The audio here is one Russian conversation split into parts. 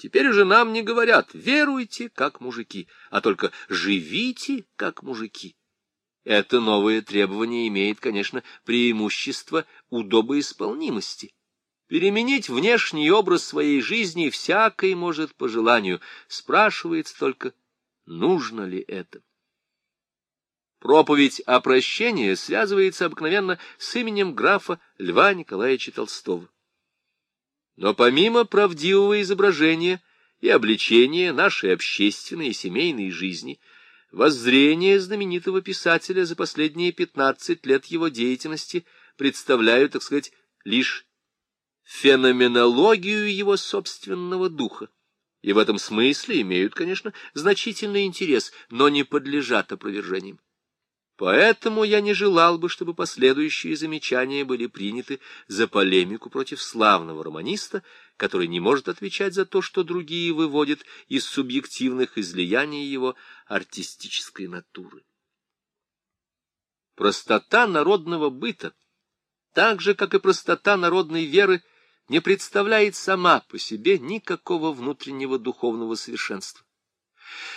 Теперь уже нам не говорят «веруйте, как мужики», а только «живите, как мужики». Это новое требование имеет, конечно, преимущество удобоисполнимости. Переменить внешний образ своей жизни всякой может по желанию. Спрашивается только, нужно ли это. Проповедь о прощении связывается обыкновенно с именем графа Льва Николаевича Толстого. Но помимо правдивого изображения и обличения нашей общественной и семейной жизни, воззрения знаменитого писателя за последние пятнадцать лет его деятельности представляют, так сказать, лишь феноменологию его собственного духа, и в этом смысле имеют, конечно, значительный интерес, но не подлежат опровержениям. Поэтому я не желал бы, чтобы последующие замечания были приняты за полемику против славного романиста, который не может отвечать за то, что другие выводят из субъективных излияний его артистической натуры. Простота народного быта, так же, как и простота народной веры, не представляет сама по себе никакого внутреннего духовного совершенства.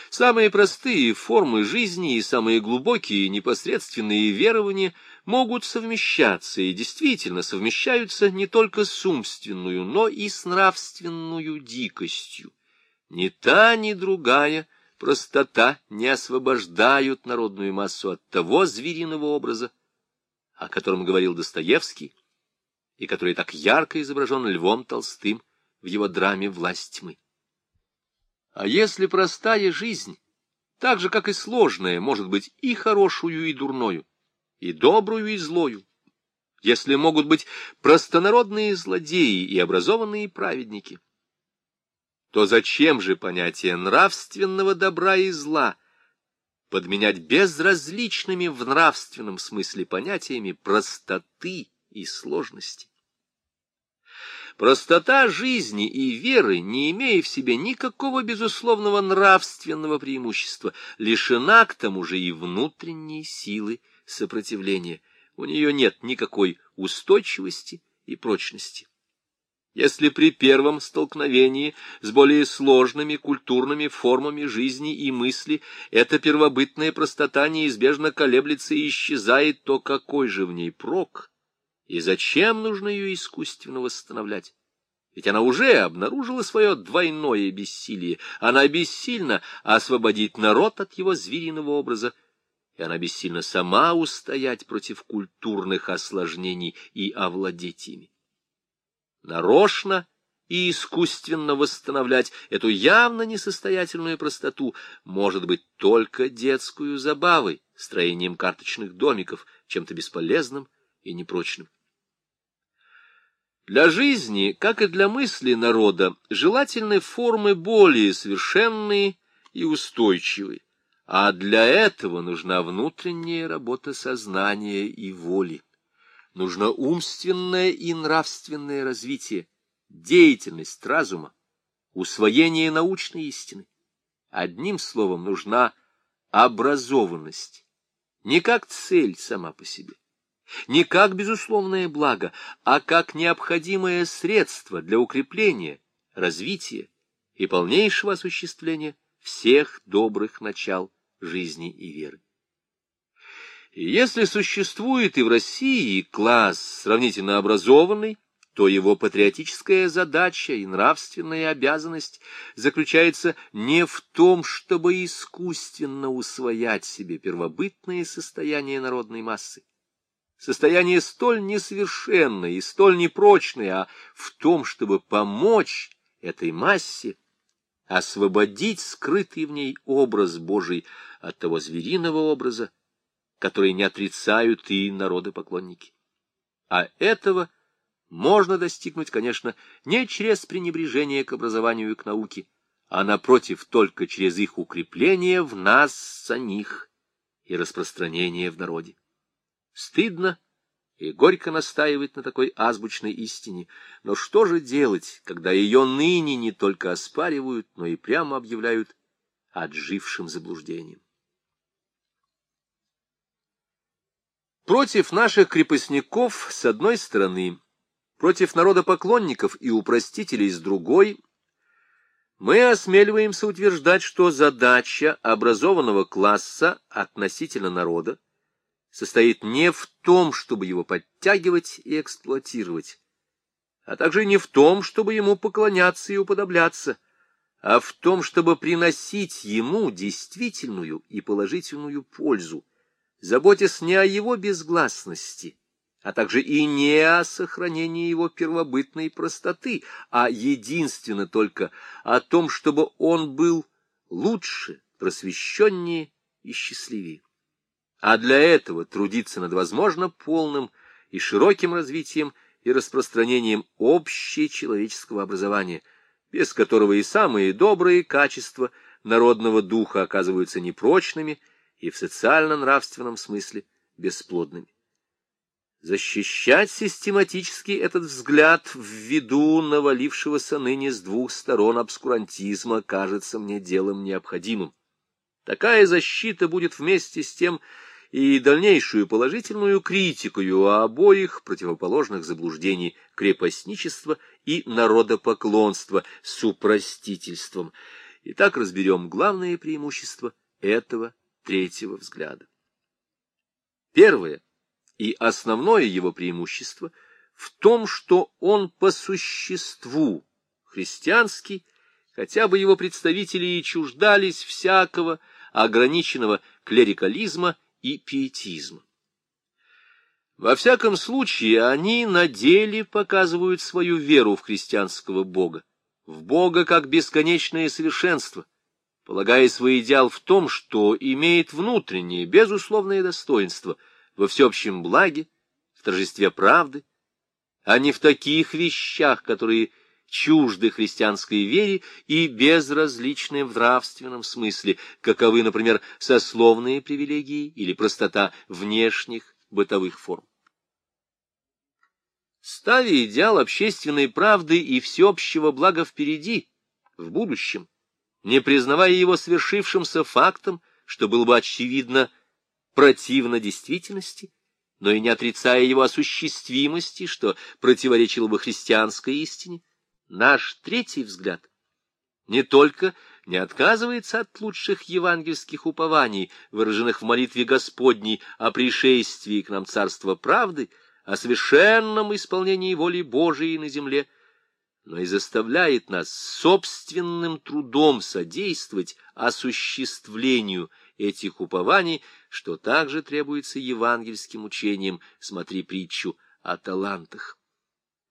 Самые простые формы жизни и самые глубокие непосредственные верования могут совмещаться и действительно совмещаются не только с умственную, но и с нравственную дикостью. Ни та, ни другая простота не освобождают народную массу от того звериного образа, о котором говорил Достоевский, и который так ярко изображен Львом Толстым в его драме «Власть тьмы». А если простая жизнь, так же, как и сложная, может быть и хорошую, и дурною, и добрую, и злою, если могут быть простонародные злодеи и образованные праведники, то зачем же понятие нравственного добра и зла подменять безразличными в нравственном смысле понятиями простоты и сложности? Простота жизни и веры, не имея в себе никакого безусловного нравственного преимущества, лишена к тому же и внутренней силы сопротивления. У нее нет никакой устойчивости и прочности. Если при первом столкновении с более сложными культурными формами жизни и мысли эта первобытная простота неизбежно колеблется и исчезает, то какой же в ней прок? И зачем нужно ее искусственно восстановлять? Ведь она уже обнаружила свое двойное бессилие. Она бессильна освободить народ от его звериного образа, и она бессильна сама устоять против культурных осложнений и овладеть ими. Нарочно и искусственно восстановлять эту явно несостоятельную простоту может быть только детскую забавой, строением карточных домиков, чем-то бесполезным и непрочным. Для жизни, как и для мысли народа, желательны формы более совершенные и устойчивые, а для этого нужна внутренняя работа сознания и воли. Нужно умственное и нравственное развитие, деятельность разума, усвоение научной истины. Одним словом, нужна образованность, не как цель сама по себе не как безусловное благо, а как необходимое средство для укрепления, развития и полнейшего осуществления всех добрых начал жизни и веры. И если существует и в России класс сравнительно образованный, то его патриотическая задача и нравственная обязанность заключается не в том, чтобы искусственно усвоять себе первобытное состояние народной массы, состояние столь несовершенное и столь непрочное, а в том, чтобы помочь этой массе освободить скрытый в ней образ Божий от того звериного образа, который не отрицают и народы-поклонники. А этого можно достигнуть, конечно, не через пренебрежение к образованию и к науке, а, напротив, только через их укрепление в нас самих и распространение в народе. Стыдно и горько настаивать на такой азбучной истине, но что же делать, когда ее ныне не только оспаривают, но и прямо объявляют отжившим заблуждением? Против наших крепостников с одной стороны, против народопоклонников и упростителей с другой, мы осмеливаемся утверждать, что задача образованного класса относительно народа состоит не в том, чтобы его подтягивать и эксплуатировать, а также не в том, чтобы ему поклоняться и уподобляться, а в том, чтобы приносить ему действительную и положительную пользу, заботясь не о его безгласности, а также и не о сохранении его первобытной простоты, а единственно только о том, чтобы он был лучше, просвещеннее и счастливее. А для этого трудиться над возможно полным и широким развитием и распространением общечеловеческого образования, без которого и самые добрые качества народного духа оказываются непрочными и в социально-нравственном смысле бесплодными. Защищать систематически этот взгляд в виду навалившегося ныне с двух сторон обскурантизма кажется мне делом необходимым. Такая защита будет вместе с тем и дальнейшую положительную критикою обоих противоположных заблуждений крепостничества и народопоклонства с упростительством. Итак, разберем главные преимущества этого третьего взгляда. Первое и основное его преимущество в том, что он по существу христианский, хотя бы его представители и чуждались всякого ограниченного клерикализма и пиетизма. Во всяком случае, они на деле показывают свою веру в христианского Бога, в Бога как бесконечное совершенство, полагая свой идеал в том, что имеет внутреннее, безусловное достоинство – во всеобщем благе, в торжестве правды, а не в таких вещах, которые чужды христианской вере и безразличны в нравственном смысле, каковы, например, сословные привилегии или простота внешних бытовых форм. Ставя идеал общественной правды и всеобщего блага впереди, в будущем, не признавая его свершившимся фактом, что было бы очевидно противно действительности, но и не отрицая его осуществимости, что противоречило бы христианской истине, наш третий взгляд не только не отказывается от лучших евангельских упований, выраженных в молитве Господней о пришествии к нам Царства правды, о совершенном исполнении воли Божией на земле, но и заставляет нас собственным трудом содействовать осуществлению этих упований, что также требуется евангельским учением, смотри притчу о талантах.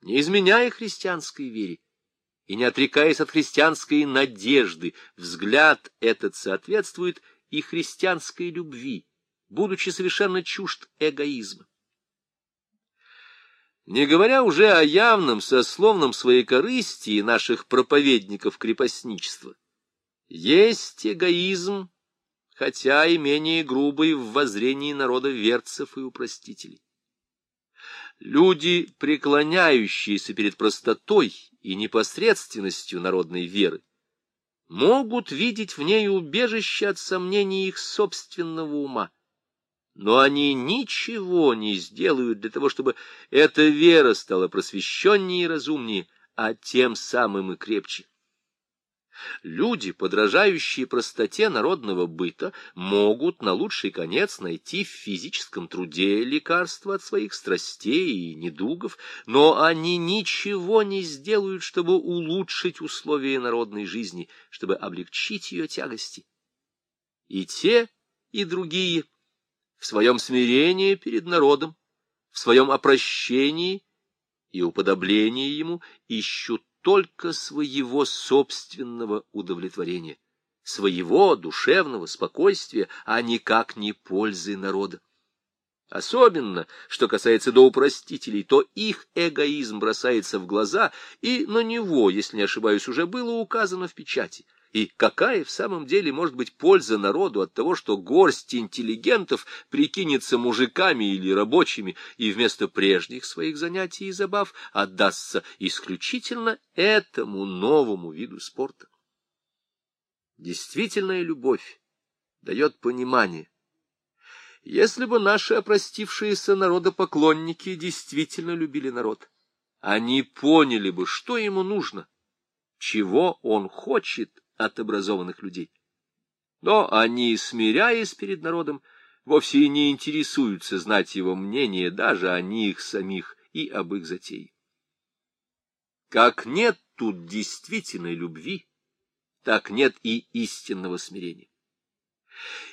Не изменяя христианской вере и не отрекаясь от христианской надежды, взгляд этот соответствует и христианской любви, будучи совершенно чужд эгоизма. Не говоря уже о явном сословном своекорыстии наших проповедников крепостничества, есть эгоизм хотя и менее грубый в воззрении народа верцев и упростителей. Люди, преклоняющиеся перед простотой и непосредственностью народной веры, могут видеть в ней убежище от сомнений их собственного ума. Но они ничего не сделают для того, чтобы эта вера стала просвещеннее и разумнее, а тем самым и крепче. Люди, подражающие простоте народного быта, могут на лучший конец найти в физическом труде лекарства от своих страстей и недугов, но они ничего не сделают, чтобы улучшить условия народной жизни, чтобы облегчить ее тягости. И те, и другие в своем смирении перед народом, в своем опрощении и уподоблении ему ищут только своего собственного удовлетворения, своего душевного спокойствия, а никак не пользы народа. Особенно, что касается доупростителей, то их эгоизм бросается в глаза, и на него, если не ошибаюсь, уже было указано в печати — и какая в самом деле может быть польза народу от того, что горсть интеллигентов прикинется мужиками или рабочими и вместо прежних своих занятий и забав отдастся исключительно этому новому виду спорта? Действительная любовь дает понимание. Если бы наши опростившиеся народопоклонники действительно любили народ, они поняли бы, что ему нужно, чего он хочет от образованных людей. Но они, смиряясь перед народом, вовсе не интересуются знать его мнение даже о них самих и об их затее. Как нет тут действительной любви, так нет и истинного смирения.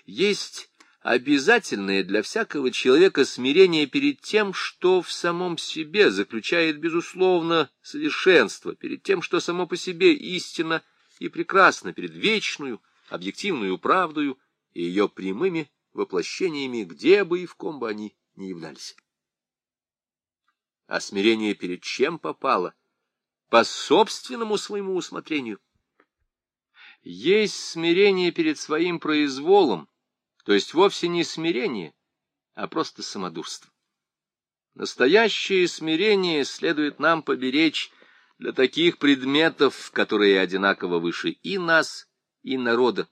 Есть обязательное для всякого человека смирение перед тем, что в самом себе заключает, безусловно, совершенство, перед тем, что само по себе истинно и прекрасно, перед вечную, объективную правдою и ее прямыми воплощениями, где бы и в ком бы они ни являлись. А смирение перед чем попало? По собственному своему усмотрению. Есть смирение перед своим произволом, то есть вовсе не смирение, а просто самодурство. Настоящее смирение следует нам поберечь для таких предметов, которые одинаково выше и нас, и народа.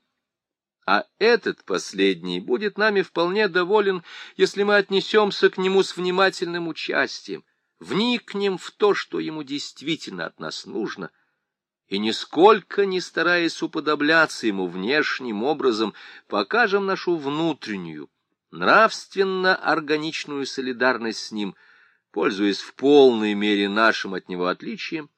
А этот последний будет нами вполне доволен, если мы отнесемся к нему с внимательным участием, вникнем в то, что ему действительно от нас нужно, и нисколько не стараясь уподобляться ему внешним образом, покажем нашу внутреннюю, нравственно-органичную солидарность с ним, пользуясь в полной мере нашим от него отличием,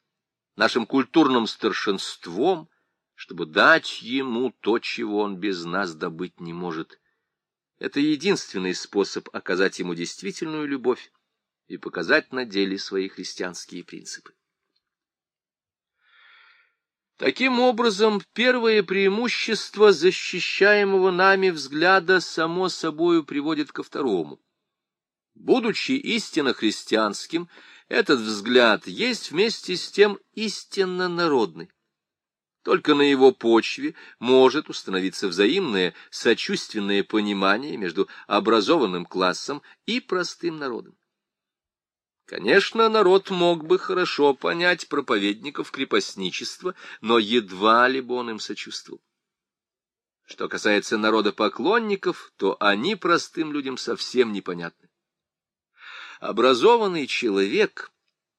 нашим культурным старшинством, чтобы дать ему то, чего он без нас добыть не может. Это единственный способ оказать ему действительную любовь и показать на деле свои христианские принципы. Таким образом, первое преимущество защищаемого нами взгляда само собою приводит ко второму. Будучи истинно христианским, этот взгляд есть вместе с тем истинно народный. Только на его почве может установиться взаимное сочувственное понимание между образованным классом и простым народом. Конечно, народ мог бы хорошо понять проповедников крепостничества, но едва ли бы он им сочувствовал. Что касается народа поклонников, то они простым людям совсем непонятны. Образованный человек,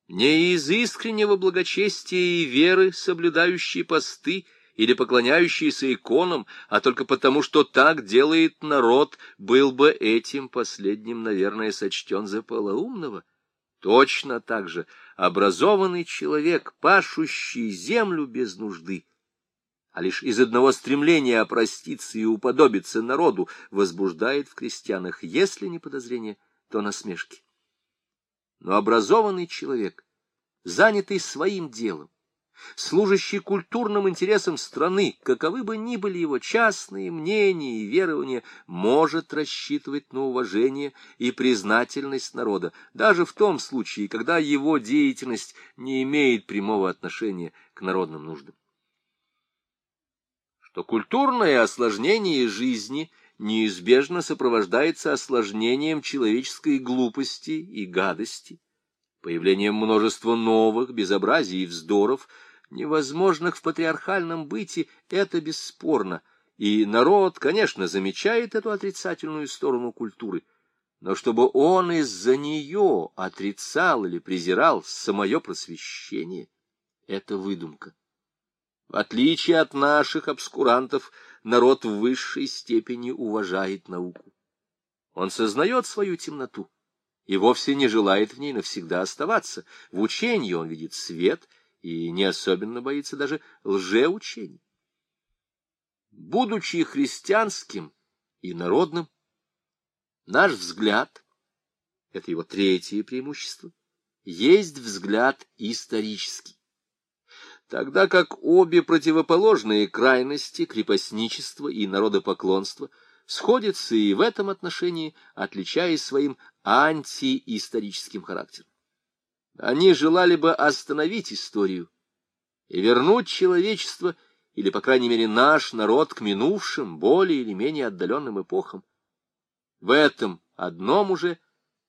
не из искреннего благочестия и веры, соблюдающий посты или поклоняющийся иконам, а только потому, что так делает народ, был бы этим последним, наверное, сочтен за полоумного. Точно так же образованный человек, пашущий землю без нужды, а лишь из одного стремления опроститься и уподобиться народу, возбуждает в крестьянах, если не подозрение, то насмешки. Но образованный человек, занятый своим делом, служащий культурным интересам страны, каковы бы ни были его частные мнения и верования, может рассчитывать на уважение и признательность народа, даже в том случае, когда его деятельность не имеет прямого отношения к народным нуждам. Что культурное осложнение жизни неизбежно сопровождается осложнением человеческой глупости и гадости, появлением множества новых безобразий и вздоров – невозможных в патриархальном быте, это бесспорно, и народ, конечно, замечает эту отрицательную сторону культуры, но чтобы он из-за нее отрицал или презирал самое просвещение, это выдумка. В отличие от наших обскурантов, народ в высшей степени уважает науку. Он сознает свою темноту и вовсе не желает в ней навсегда оставаться. В учении он видит свет — и не особенно боится даже лжеучений. Будучи христианским и народным, наш взгляд, это его третье преимущество, есть взгляд исторический. Тогда как обе противоположные крайности, крепостничество и народопоклонство, сходятся и в этом отношении, отличаясь своим антиисторическим характером. Они желали бы остановить историю и вернуть человечество, или, по крайней мере, наш народ к минувшим, более или менее отдаленным эпохам. В этом одном уже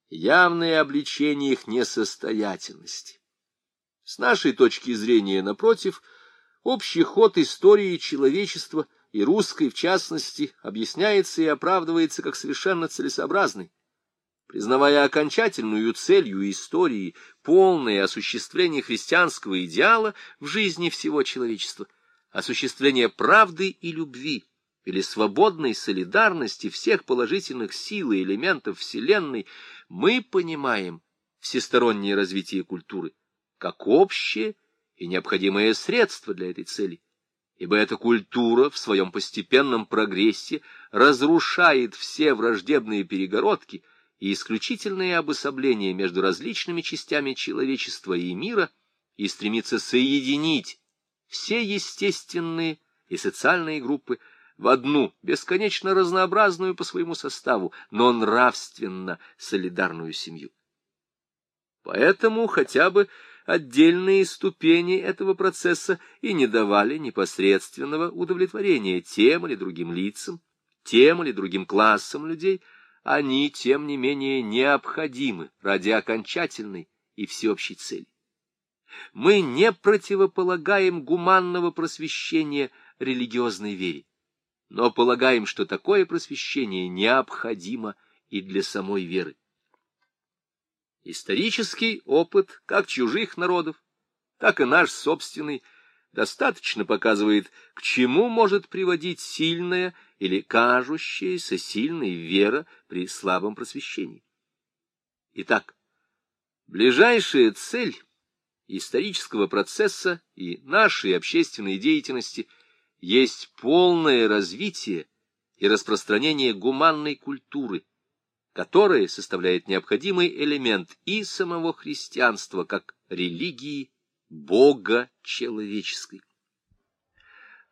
явное обличение их несостоятельности. С нашей точки зрения, напротив, общий ход истории человечества и русской, в частности, объясняется и оправдывается как совершенно целесообразный. признавая окончательную целью истории полное осуществление христианского идеала в жизни всего человечества, осуществление правды и любви, или свободной солидарности всех положительных сил и элементов Вселенной, мы понимаем всестороннее развитие культуры как общее и необходимое средство для этой цели, ибо эта культура в своем постепенном прогрессе разрушает все враждебные перегородки и исключительное обособление между различными частями человечества и мира и стремится соединить все естественные и социальные группы в одну, бесконечно разнообразную по своему составу, но нравственно солидарную семью. Поэтому хотя бы отдельные ступени этого процесса и не давали непосредственного удовлетворения тем или другим лицам, тем или другим классам людей, они, тем не менее, необходимы ради окончательной и всеобщей цели. Мы не противополагаем гуманного просвещения религиозной вере но полагаем, что такое просвещение необходимо и для самой веры. Исторический опыт как чужих народов, так и наш собственный достаточно показывает, к чему может приводить сильная или кажущаяся сильной вера при слабом просвещении. Итак, ближайшая цель исторического процесса и нашей общественной деятельности – есть полное развитие и распространение гуманной культуры, которая составляет необходимый элемент и самого христианства как религии Бога человеческой.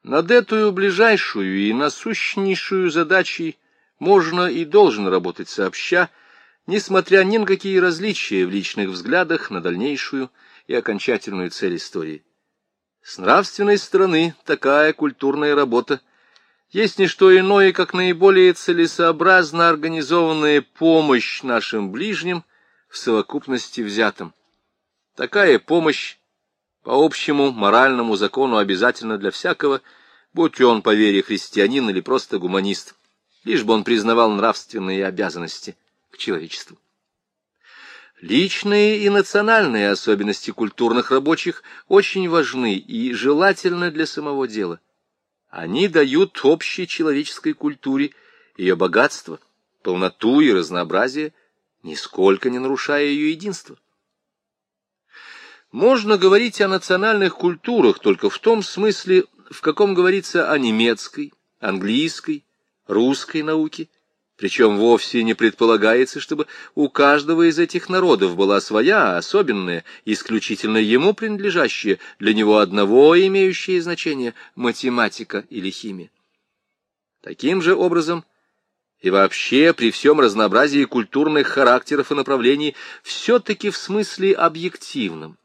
Над эту ближайшую и насущнейшую задачей можно и должен работать сообща, несмотря ни на какие различия в личных взглядах на дальнейшую и окончательную цель истории. С нравственной стороны такая культурная работа есть не что иное, как наиболее целесообразно организованная помощь нашим ближним в совокупности взятым. Такая помощь по общему моральному закону обязательно для всякого, будь он по вере христианин или просто гуманист, лишь бы он признавал нравственные обязанности к человечеству. Личные и национальные особенности культурных рабочих очень важны и желательны для самого дела. Они дают общей человеческой культуре ее богатство, полноту и разнообразие, нисколько не нарушая ее единство. Можно говорить о национальных культурах только в том смысле, в каком говорится о немецкой, английской, русской науке, причем вовсе не предполагается, чтобы у каждого из этих народов была своя, особенная, исключительно ему принадлежащая, для него одного имеющая значение математика или химия. Таким же образом, и вообще при всем разнообразии культурных характеров и направлений, все-таки в смысле объективном,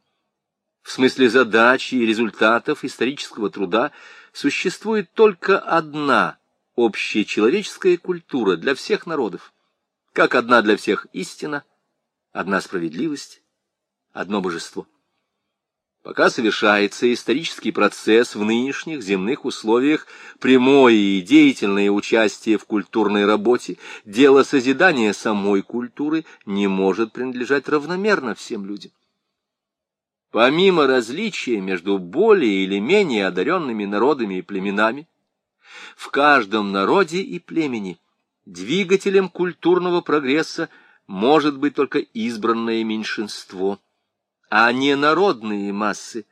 в смысле задачи и результатов исторического труда, существует только одна – общая человеческая культура для всех народов, как одна для всех истина, одна справедливость, одно божество. Пока совершается исторический процесс в нынешних земных условиях, прямое и деятельное участие в культурной работе, дело созидания самой культуры не может принадлежать равномерно всем людям. Помимо различия между более или менее одаренными народами и племенами, в каждом народе и племени двигателем культурного прогресса может быть только избранное меньшинство, а не народные массы,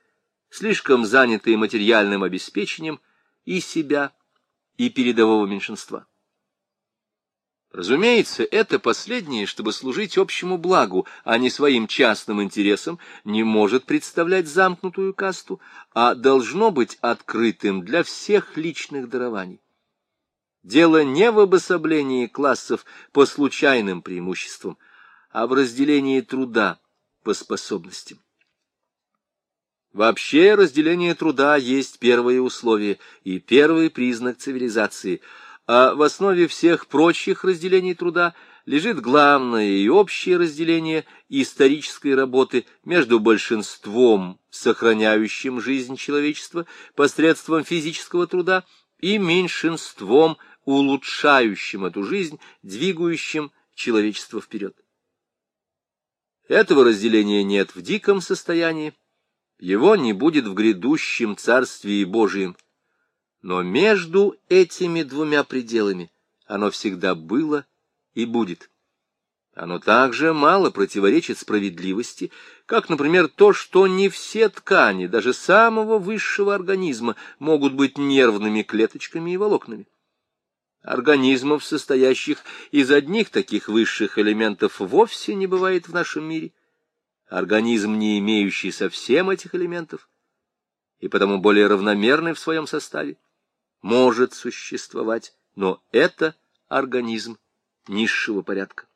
слишком занятые материальным обеспечением и себя, и передового меньшинства. Разумеется, это последнее, чтобы служить общему благу, а не своим частным интересам, не может представлять замкнутую касту, а должно быть открытым для всех личных дарований. Дело не в обособлении классов по случайным преимуществам, а в разделении труда по способностям. Вообще разделение труда есть первое условие и первый признак цивилизации – а в основе всех прочих разделений труда лежит главное и общее разделение исторической работы между большинством, сохраняющим жизнь человечества посредством физического труда, и меньшинством, улучшающим эту жизнь, двигающим человечество вперед. Этого разделения нет в диком состоянии, его не будет в грядущем Царствии Божием. Но между этими двумя пределами оно всегда было и будет. Оно также мало противоречит справедливости, как, например, то, что не все ткани, даже самого высшего организма, могут быть нервными клеточками и волокнами. Организмов, состоящих из одних таких высших элементов, вовсе не бывает в нашем мире. Организм, не имеющий совсем этих элементов, и потому более равномерный в своем составе, может существовать, но это организм низшего порядка.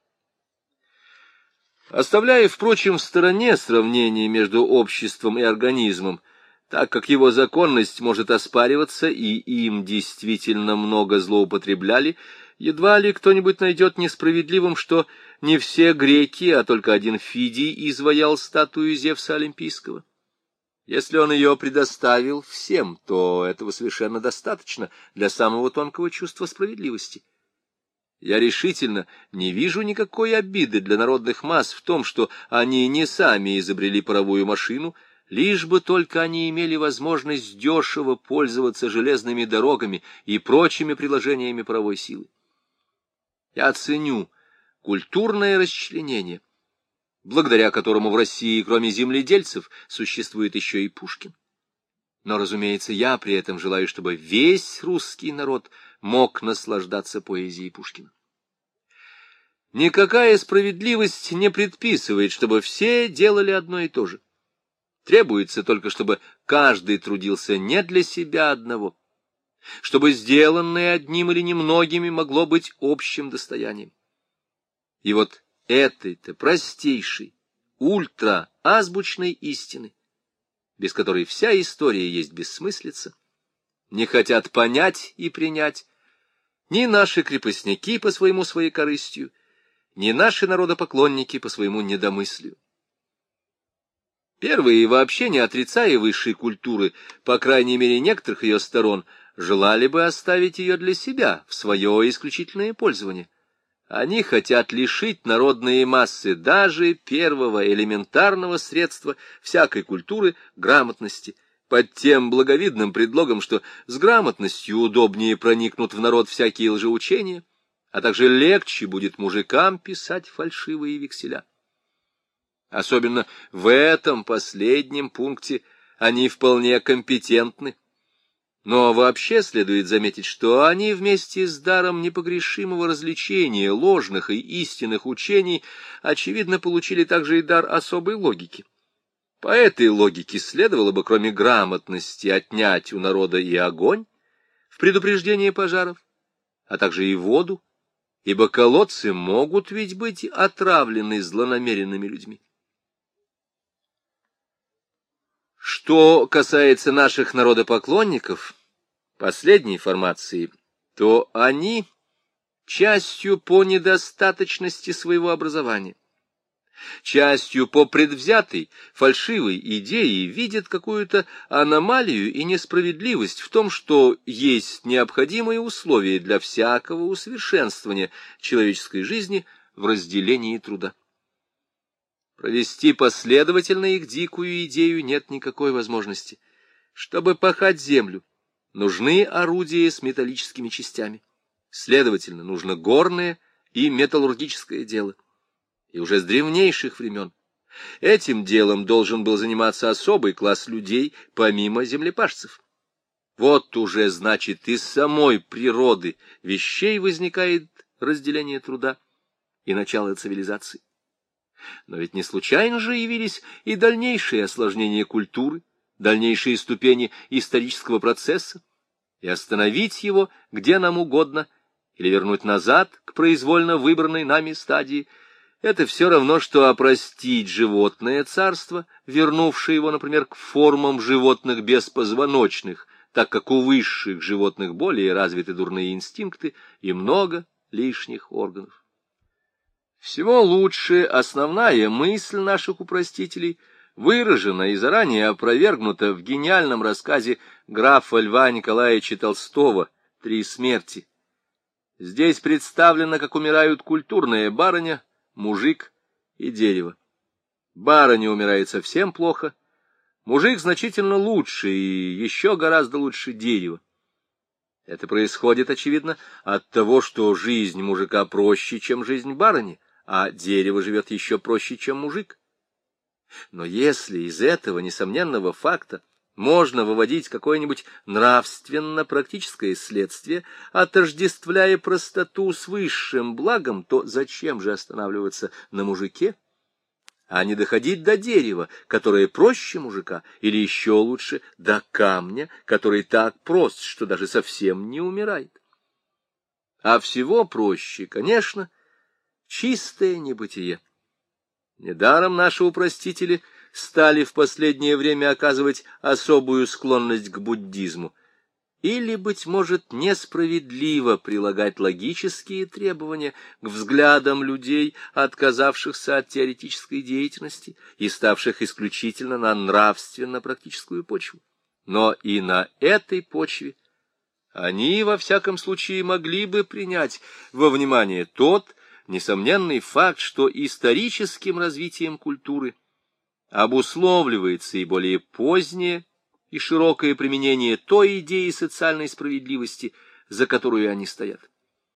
Оставляя, впрочем, в стороне сравнение между обществом и организмом, так как его законность может оспариваться, и им действительно много злоупотребляли, едва ли кто-нибудь найдет несправедливым, что не все греки, а только один Фидий изваял статую Зевса Олимпийского. Если он ее предоставил всем, то этого совершенно достаточно для самого тонкого чувства справедливости. Я решительно не вижу никакой обиды для народных масс в том, что они не сами изобрели паровую машину, лишь бы только они имели возможность дешево пользоваться железными дорогами и прочими приложениями паровой силы. Я ценю культурное расчленение, благодаря которому в России, кроме земледельцев, существует еще и Пушкин. Но, разумеется, я при этом желаю, чтобы весь русский народ мог наслаждаться поэзией Пушкина. Никакая справедливость не предписывает, чтобы все делали одно и то же. Требуется только, чтобы каждый трудился не для себя одного, чтобы сделанное одним или немногими могло быть общим достоянием. И вот этой-то простейшей, ультра-азбучной истины, без которой вся история есть бессмыслица, не хотят понять и принять ни наши крепостники по своему своекорыстию, ни наши народопоклонники по своему недомыслию. Первые, вообще не отрицая высшей культуры, по крайней мере некоторых ее сторон, желали бы оставить ее для себя, в свое исключительное пользование. Они хотят лишить народные массы даже первого элементарного средства всякой культуры грамотности, под тем благовидным предлогом, что с грамотностью удобнее проникнут в народ всякие лжеучения, а также легче будет мужикам писать фальшивые векселя. Особенно в этом последнем пункте они вполне компетентны, но вообще следует заметить, что они вместе с даром непогрешимого развлечения ложных и истинных учений, очевидно, получили также и дар особой логики. По этой логике следовало бы, кроме грамотности, отнять у народа и огонь в предупреждение пожаров, а также и воду, ибо колодцы могут ведь быть отравлены злонамеренными людьми. Что касается наших народопоклонников, последней формации, то они частью по недостаточности своего образования, частью по предвзятой, фальшивой идее видят какую-то аномалию и несправедливость в том, что есть необходимые условия для всякого усовершенствования человеческой жизни в разделении труда. Провести последовательно их дикую идею нет никакой возможности. Чтобы пахать землю, нужны орудия с металлическими частями. Следовательно, нужно горное и металлургическое дело. И уже с древнейших времен этим делом должен был заниматься особый класс людей, помимо землепашцев. Вот уже, значит, из самой природы вещей возникает разделение труда и начало цивилизации. Но ведь не случайно же явились и дальнейшие осложнения культуры, дальнейшие ступени исторического процесса, и остановить его где нам угодно, или вернуть назад к произвольно выбранной нами стадии, это все равно, что опростить животное царство, вернувшее его, например, к формам животных беспозвоночных, так как у высших животных более развиты дурные инстинкты и много лишних органов. Всего лучше основная мысль наших упростителей выражена и заранее опровергнута в гениальном рассказе графа Льва Николаевича Толстого «Три смерти». Здесь представлено, как умирают культурная барыня, мужик и дерево. Барыня умирает совсем плохо, мужик значительно лучше и еще гораздо лучше дерева. Это происходит, очевидно, от того, что жизнь мужика проще, чем жизнь барыни, а дерево живет еще проще, чем мужик. Но если из этого несомненного факта можно выводить какое-нибудь нравственно-практическое следствие, отождествляя простоту с высшим благом, то зачем же останавливаться на мужике? а не доходить до дерева, которое проще мужика, или еще лучше, до камня, который так прост, что даже совсем не умирает. А всего проще, конечно, чистое небытие. Недаром наши упростители стали в последнее время оказывать особую склонность к буддизму — или, быть может, несправедливо прилагать логические требования к взглядам людей, отказавшихся от теоретической деятельности и ставших исключительно на нравственно-практическую почву. Но и на этой почве они, во всяком случае, могли бы принять во внимание тот несомненный факт, что историческим развитием культуры обусловливается и более позднее и широкое применение той идеи социальной справедливости, за которую они стоят.